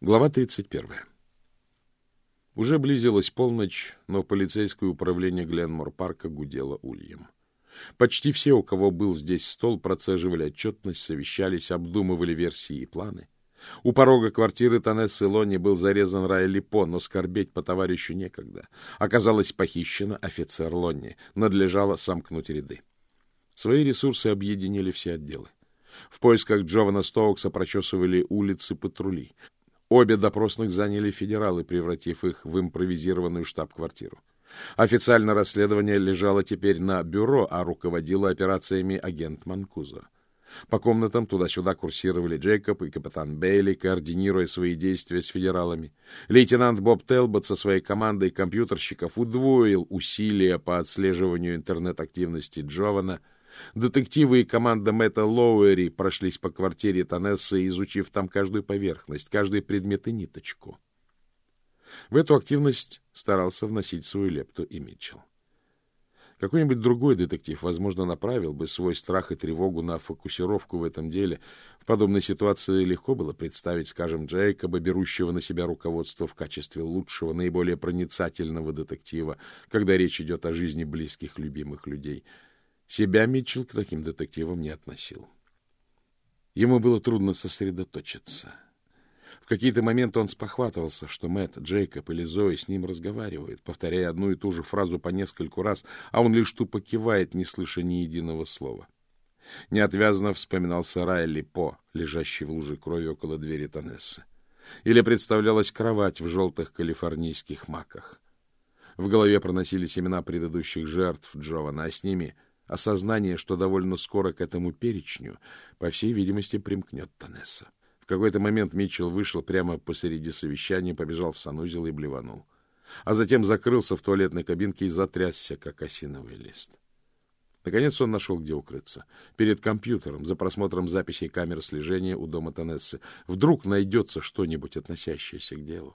Глава 31. Уже близилась полночь, но полицейское управление Гленмор-парка гудело ульем. Почти все, у кого был здесь стол, процеживали отчетность, совещались, обдумывали версии и планы. У порога квартиры Танессы Лонни был зарезан Райли По, но скорбеть по товарищу некогда. Оказалось похищено офицер Лонни. Надлежало сомкнуть ряды. Свои ресурсы объединили все отделы. В поисках Джована Стоукса прочесывали улицы патрули. Обе допросных заняли федералы, превратив их в импровизированную штаб-квартиру. Официально расследование лежало теперь на бюро, а руководила операциями агент Манкузо. По комнатам туда-сюда курсировали Джейкоб и капитан Бейли, координируя свои действия с федералами. Лейтенант Боб Телбот со своей командой компьютерщиков удвоил усилия по отслеживанию интернет-активности Джована — Детективы и команда Мэтта Лоуэри прошлись по квартире Танессы, изучив там каждую поверхность, каждый предмет и ниточку. В эту активность старался вносить свою лепту и Митчелл. Какой-нибудь другой детектив, возможно, направил бы свой страх и тревогу на фокусировку в этом деле. В подобной ситуации легко было представить, скажем, Джейкоба, берущего на себя руководство в качестве лучшего, наиболее проницательного детектива, когда речь идет о жизни близких, любимых людей — себя Митчелл к таким детективам не относил. Ему было трудно сосредоточиться. В какие-то моменты он спохватывался, что Мэтт, Джейкоб или Зои с ним разговаривают, повторяя одну и ту же фразу по нескольку раз, а он лишь тупо кивает, не слыша ни единого слова. Неотвязно вспоминался Райли По, лежащий в луже крови около двери Танессы. Или представлялась кровать в желтых калифорнийских маках. В голове проносились имена предыдущих жертв Джована, а с ними — осознание, что довольно скоро к этому перечню, по всей видимости, примкнет Танесса. В какой-то момент Митчелл вышел прямо посреди совещания, побежал в санузел и блеванул. А затем закрылся в туалетной кабинке и затрясся, как осиновый лист. Наконец он нашел, где укрыться. Перед компьютером, за просмотром записей камер слежения у дома Танессы. Вдруг найдется что-нибудь, относящееся к делу.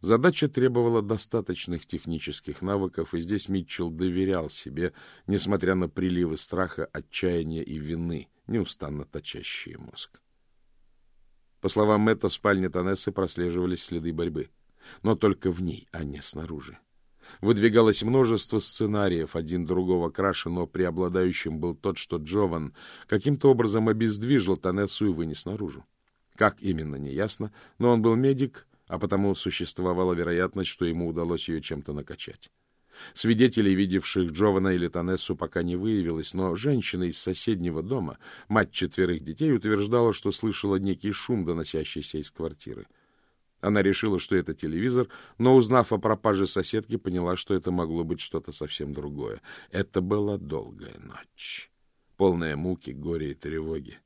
Задача требовала достаточных технических навыков, и здесь Митчелл доверял себе, несмотря на приливы страха, отчаяния и вины, неустанно точащие мозг. По словам Мэтта, в спальне Танессы прослеживались следы борьбы, но только в ней, а не снаружи. Выдвигалось множество сценариев, один другого краше, но преобладающим был тот, что Джован каким-то образом обездвижил Танессу и вынес наружу. Как именно, неясно, но он был медик, а потому существовала вероятность, что ему удалось ее чем-то накачать. Свидетелей, видевших Джована или Танессу, пока не выявилось, но женщина из соседнего дома, мать четверых детей, утверждала, что слышала некий шум, доносящийся из квартиры. Она решила, что это телевизор, но, узнав о пропаже соседки, поняла, что это могло быть что-то совсем другое. Это была долгая ночь, полная муки, горя и тревоги.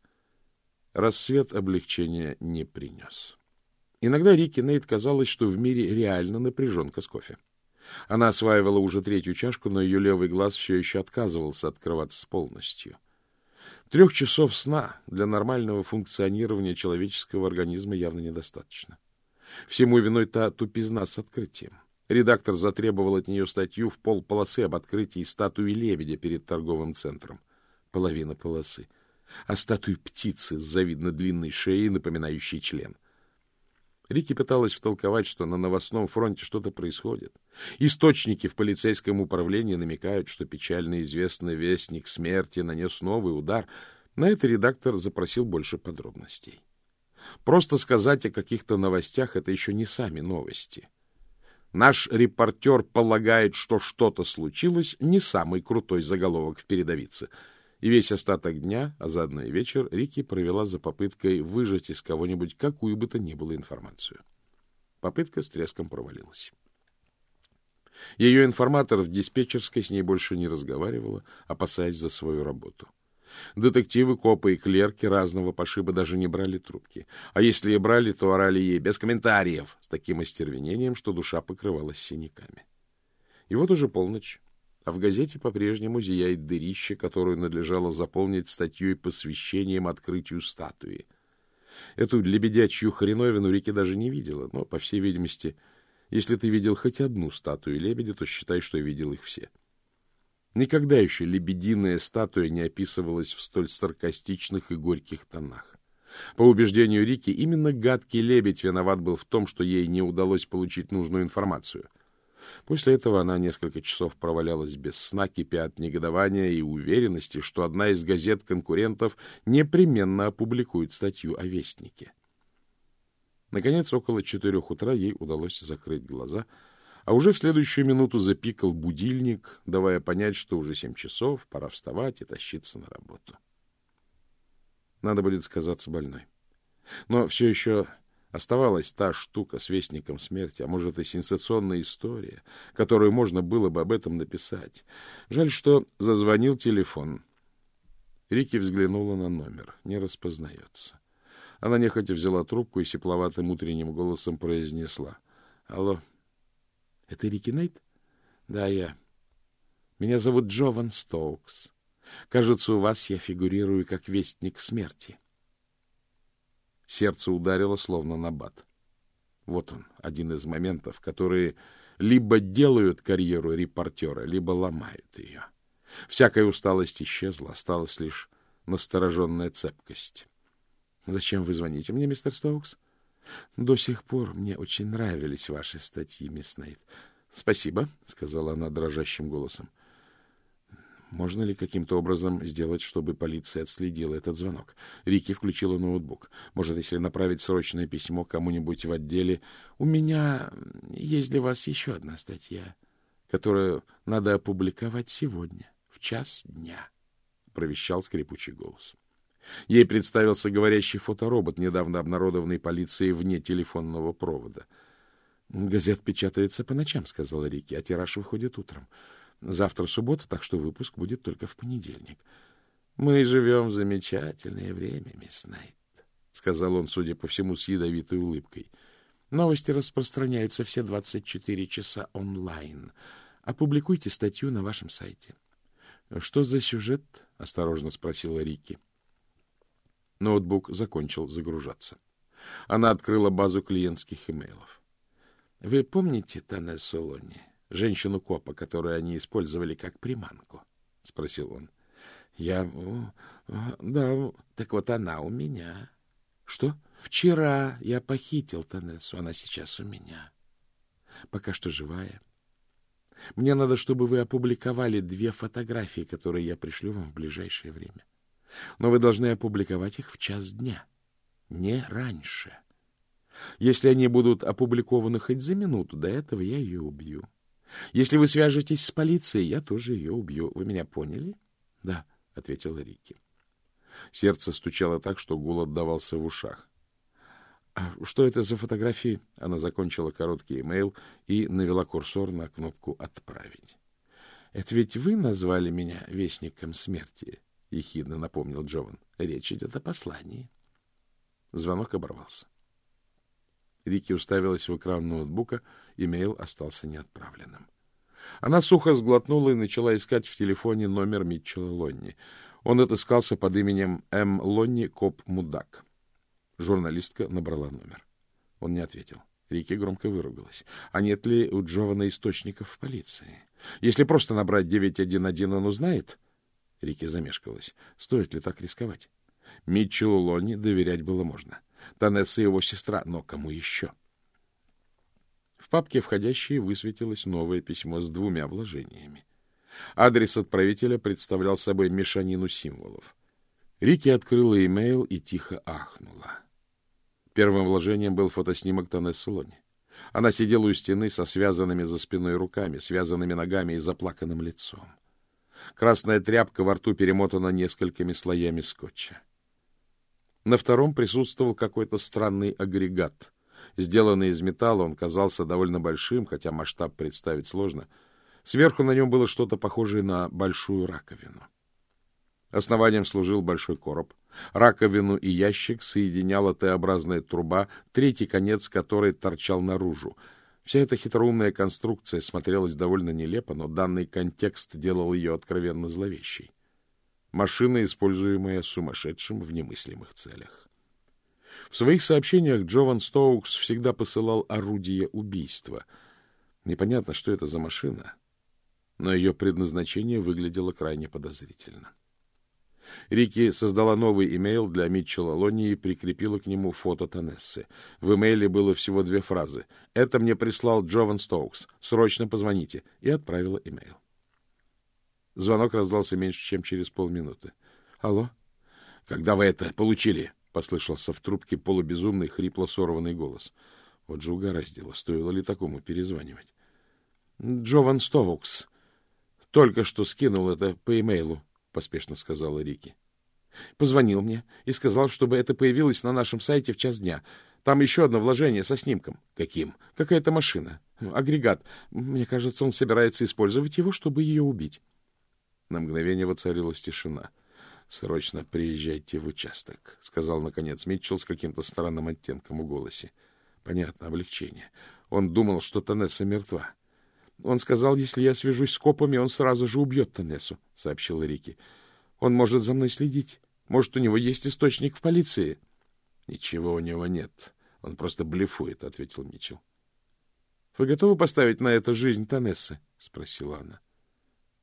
Рассвет облегчения не принес. Иногда Рике Нейт казалось, что в мире реально напряженка с кофе. Она осваивала уже третью чашку, но ее левый глаз все еще отказывался открываться полностью. Трех часов сна для нормального функционирования человеческого организма явно недостаточно. Всему виной та тупизна с открытием. Редактор затребовал от нее статью в полполосы об открытии статуи лебедя перед торговым центром. Половина полосы. А статуи птицы с завидно длинной шеей, напоминающей член — Рики пыталась втолковать, что на новостном фронте что-то происходит. Источники в полицейском управлении намекают, что печально известный вестник смерти нанес новый удар. На это редактор запросил больше подробностей. Просто сказать о каких-то новостях — это еще не сами новости. Наш репортер полагает, что что-то случилось, не самый крутой заголовок в передовице — и весь остаток дня, а заодно и вечер, Рики провела за попыткой выжать из кого-нибудь какую бы то ни было информацию. Попытка с треском провалилась. Ее информатор в диспетчерской с ней больше не разговаривала, опасаясь за свою работу. Детективы, копы и клерки разного пошиба даже не брали трубки. А если и брали, то орали ей без комментариев, с таким остервенением, что душа покрывалась синяками. И вот уже полночь а в газете по-прежнему зияет дырище, которую надлежало заполнить статьей посвящением открытию статуи. Эту лебедячью хреновину Рики даже не видела, но, по всей видимости, если ты видел хоть одну статую лебедя, то считай, что видел их все. Никогда еще лебединая статуя не описывалась в столь саркастичных и горьких тонах. По убеждению Рики, именно гадкий лебедь виноват был в том, что ей не удалось получить нужную информацию. После этого она несколько часов провалялась без сна, кипя от негодования и уверенности, что одна из газет конкурентов непременно опубликует статью о Вестнике. Наконец, около четырех утра ей удалось закрыть глаза, а уже в следующую минуту запикал будильник, давая понять, что уже семь часов, пора вставать и тащиться на работу. Надо будет сказаться больной. Но все еще оставалась та штука с вестником смерти, а может и сенсационная история, которую можно было бы об этом написать. Жаль, что зазвонил телефон. Рики взглянула на номер. Не распознается. Она нехотя взяла трубку и сепловатым утренним голосом произнесла. — Алло. — Это Рики Найт? — Да, я. Меня зовут Джован Стоукс. Кажется, у вас я фигурирую как вестник смерти. Сердце ударило словно на бат. Вот он, один из моментов, которые либо делают карьеру репортера, либо ломают ее. Всякая усталость исчезла, осталась лишь настороженная цепкость. — Зачем вы звоните мне, мистер Стоукс? — До сих пор мне очень нравились ваши статьи, мисс Нейт. — Спасибо, — сказала она дрожащим голосом. Можно ли каким-то образом сделать, чтобы полиция отследила этот звонок? Рики включила ноутбук. Может, если направить срочное письмо кому-нибудь в отделе... У меня есть для вас еще одна статья, которую надо опубликовать сегодня, в час дня, — провещал скрипучий голос. Ей представился говорящий фоторобот, недавно обнародованный полицией вне телефонного провода. — Газет печатается по ночам, — сказала Рики, — а тираж выходит утром. Завтра суббота, так что выпуск будет только в понедельник. — Мы живем в замечательное время, мисс Найт, — сказал он, судя по всему, с ядовитой улыбкой. — Новости распространяются все 24 часа онлайн. Опубликуйте статью на вашем сайте. — Что за сюжет? — осторожно спросила Рикки. Ноутбук закончил загружаться. Она открыла базу клиентских имейлов. — Вы помните Тане Солони? Женщину-копа, которую они использовали как приманку? — спросил он. — Я... Да, так вот она у меня. — Что? Вчера я похитил Танессу, она сейчас у меня. Пока что живая. Мне надо, чтобы вы опубликовали две фотографии, которые я пришлю вам в ближайшее время. Но вы должны опубликовать их в час дня, не раньше. Если они будут опубликованы хоть за минуту до этого, я ее убью. — если вы свяжетесь с полицией, я тоже ее убью. Вы меня поняли? — Да, — ответила Рики. Сердце стучало так, что гул отдавался в ушах. — А что это за фотографии? Она закончила короткий имейл и навела курсор на кнопку «Отправить». — Это ведь вы назвали меня Вестником Смерти? — ехидно напомнил Джован. — Речь идет о послании. Звонок оборвался. Рики уставилась в экран ноутбука, имейл остался неотправленным. Она сухо сглотнула и начала искать в телефоне номер Митчелла Лонни. Он отыскался под именем М. Лонни Коп-Мудак. Журналистка набрала номер. Он не ответил. Рики громко выругалась. А нет ли у Джована источников в полиции? Если просто набрать 911, он узнает? Рики замешкалась. Стоит ли так рисковать? Митчеллу Лонни доверять было можно. Танесса его сестра, но кому еще? В папке входящие высветилось новое письмо с двумя вложениями. Адрес отправителя представлял собой мешанину символов. Рики открыла имейл и тихо ахнула. Первым вложением был фотоснимок Танессы Лони. Она сидела у стены со связанными за спиной руками, связанными ногами и заплаканным лицом. Красная тряпка во рту перемотана несколькими слоями скотча. На втором присутствовал какой-то странный агрегат. Сделанный из металла, он казался довольно большим, хотя масштаб представить сложно. Сверху на нем было что-то похожее на большую раковину. Основанием служил большой короб. Раковину и ящик соединяла Т-образная труба, третий конец которой торчал наружу. Вся эта хитроумная конструкция смотрелась довольно нелепо, но данный контекст делал ее откровенно зловещей. Машина, используемая сумасшедшим в немыслимых целях. В своих сообщениях Джован Стоукс всегда посылал орудие убийства. Непонятно, что это за машина, но ее предназначение выглядело крайне подозрительно. Рики создала новый имейл для Митчелла Лони и прикрепила к нему фото Танессы. В имейле было всего две фразы. «Это мне прислал Джован Стоукс. Срочно позвоните». И отправила имейл. Звонок раздался меньше, чем через полминуты. «Алло? Когда вы это получили?» — послышался в трубке полубезумный, хрипло сорванный голос. Вот же угораздило. Стоило ли такому перезванивать? «Джован Стоукс. Только что скинул это по имейлу», — поспешно сказала Рики. Позвонил мне и сказал, чтобы это появилось на нашем сайте в час дня. Там еще одно вложение со снимком. Каким? Какая-то машина. Агрегат. Мне кажется, он собирается использовать его, чтобы ее убить. На мгновение воцарилась тишина. — Срочно приезжайте в участок, — сказал, наконец, Митчелл с каким-то странным оттенком в голосе. Понятно, облегчение. Он думал, что Танесса мертва. Он сказал, если я свяжусь с копами, он сразу же убьет Танессу, — сообщила Рики. Он может за мной следить. Может, у него есть источник в полиции. — Ничего у него нет. Он просто блефует, — ответил Митчелл. — Вы готовы поставить на это жизнь Танессы? — спросила она.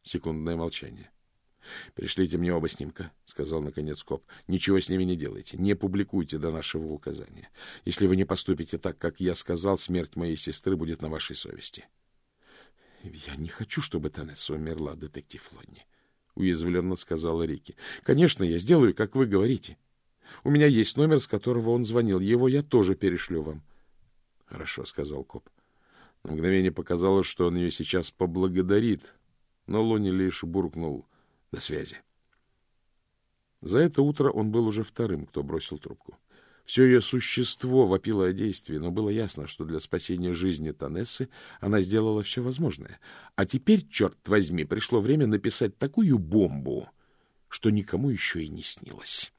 Секундное молчание. — Пришлите мне оба снимка, — сказал наконец коп. — Ничего с ними не делайте. Не публикуйте до нашего указания. Если вы не поступите так, как я сказал, смерть моей сестры будет на вашей совести. — Я не хочу, чтобы Танесса умерла, детектив Лонни, — уязвленно сказала Рики. — Конечно, я сделаю, как вы говорите. У меня есть номер, с которого он звонил. Его я тоже перешлю вам. — Хорошо, — сказал коп. На мгновение показалось, что он ее сейчас поблагодарит, но Лони лишь буркнул «До связи». За это утро он был уже вторым, кто бросил трубку. Все ее существо вопило о действии, но было ясно, что для спасения жизни Танессы она сделала все возможное. А теперь, черт возьми, пришло время написать такую бомбу, что никому еще и не снилось.